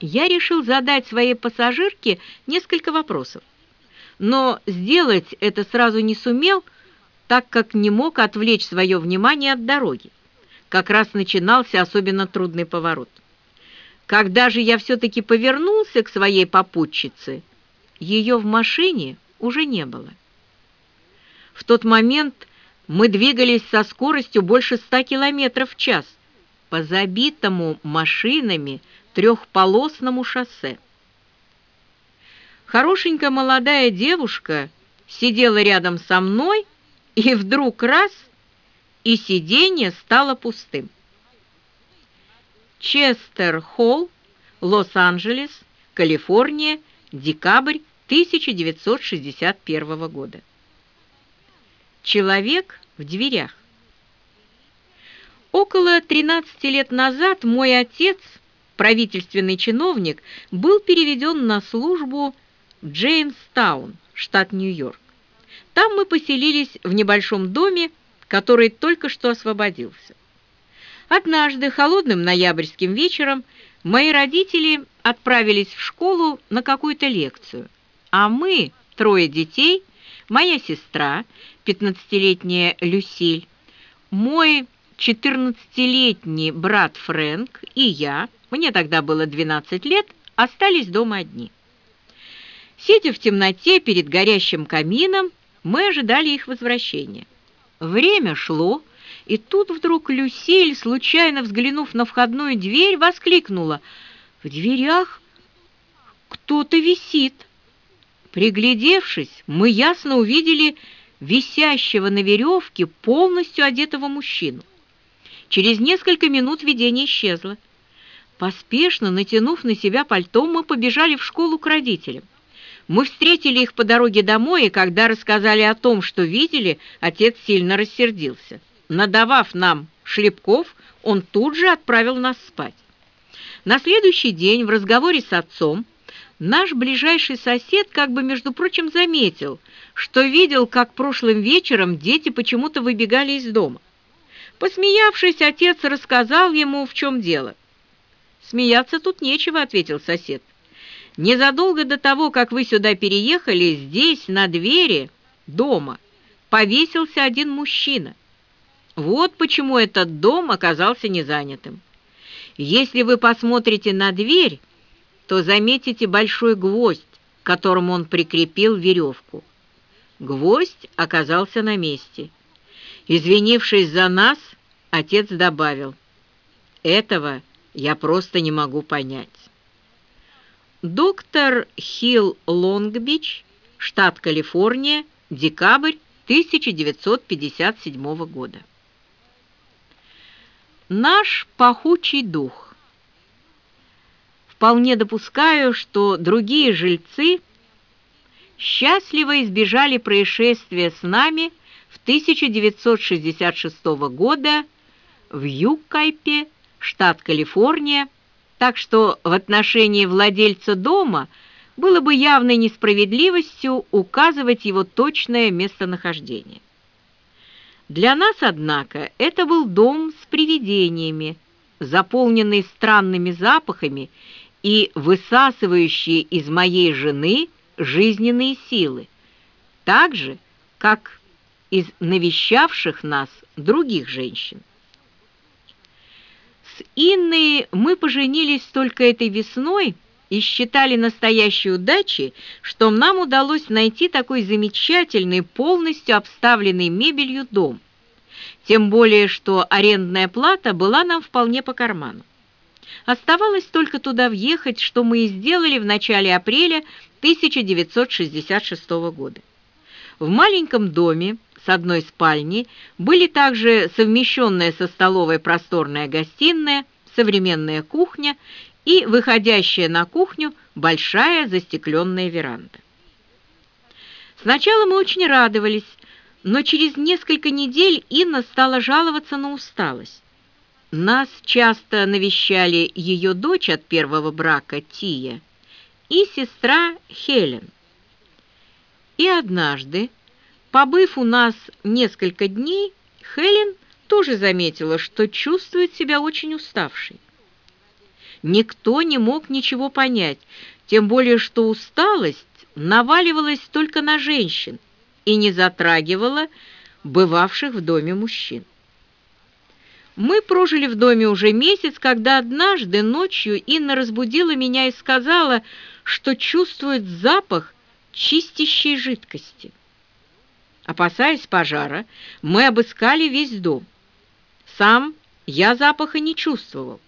я решил задать своей пассажирке несколько вопросов. Но сделать это сразу не сумел, так как не мог отвлечь свое внимание от дороги. Как раз начинался особенно трудный поворот. Когда же я все-таки повернулся к своей попутчице, ее в машине уже не было. В тот момент мы двигались со скоростью больше ста километров в час по забитому машинами трехполосному шоссе. Хорошенькая молодая девушка сидела рядом со мной, и вдруг раз, и сиденье стало пустым. Честер Холл, Лос-Анджелес, Калифорния, декабрь 1961 года. Человек в дверях. Около 13 лет назад мой отец, правительственный чиновник, был переведен на службу в Джеймстаун, штат Нью-Йорк. Там мы поселились в небольшом доме, который только что освободился. Однажды холодным ноябрьским вечером мои родители отправились в школу на какую-то лекцию, а мы, трое детей, моя сестра, 15-летняя Люсиль, мой 14-летний брат Фрэнк и я, мне тогда было 12 лет, остались дома одни. Сидя в темноте перед горящим камином, мы ожидали их возвращения. Время шло, и тут вдруг Люсиль, случайно взглянув на входную дверь, воскликнула. «В дверях кто-то висит!» Приглядевшись, мы ясно увидели висящего на веревке полностью одетого мужчину. Через несколько минут видение исчезло. Поспешно натянув на себя пальто, мы побежали в школу к родителям. Мы встретили их по дороге домой, и когда рассказали о том, что видели, отец сильно рассердился. Надавав нам шлепков, он тут же отправил нас спать. На следующий день в разговоре с отцом наш ближайший сосед как бы, между прочим, заметил, что видел, как прошлым вечером дети почему-то выбегали из дома. Посмеявшись, отец рассказал ему, в чем дело. «Смеяться тут нечего», — ответил сосед. «Незадолго до того, как вы сюда переехали, здесь, на двери дома, повесился один мужчина. Вот почему этот дом оказался незанятым. Если вы посмотрите на дверь, то заметите большой гвоздь, к которому он прикрепил веревку. Гвоздь оказался на месте. Извинившись за нас, отец добавил, «Этого я просто не могу понять». Доктор Хилл Лонгбич, штат Калифорния, декабрь 1957 года. Наш пахучий дух. Вполне допускаю, что другие жильцы счастливо избежали происшествия с нами 1966 года в Юккайпе, штат Калифорния, так что в отношении владельца дома было бы явной несправедливостью указывать его точное местонахождение. Для нас, однако, это был дом с привидениями, заполненный странными запахами и высасывающий из моей жены жизненные силы, так же, как из навещавших нас других женщин. С Инной мы поженились только этой весной и считали настоящей удачей, что нам удалось найти такой замечательный, полностью обставленный мебелью дом. Тем более, что арендная плата была нам вполне по карману. Оставалось только туда въехать, что мы и сделали в начале апреля 1966 года. В маленьком доме с одной спальни были также совмещенная со столовой просторная гостиная, современная кухня и выходящая на кухню большая застекленная веранда. Сначала мы очень радовались, но через несколько недель Инна стала жаловаться на усталость. Нас часто навещали ее дочь от первого брака Тия и сестра Хелен. И однажды, побыв у нас несколько дней, Хелен тоже заметила, что чувствует себя очень уставшей. никто не мог ничего понять, тем более что усталость наваливалась только на женщин и не затрагивала бывавших в доме мужчин. Мы прожили в доме уже месяц, когда однажды ночью Инна разбудила меня и сказала, что чувствует запах чистящей жидкости. Опасаясь пожара, мы обыскали весь дом. Сам я запаха не чувствовал.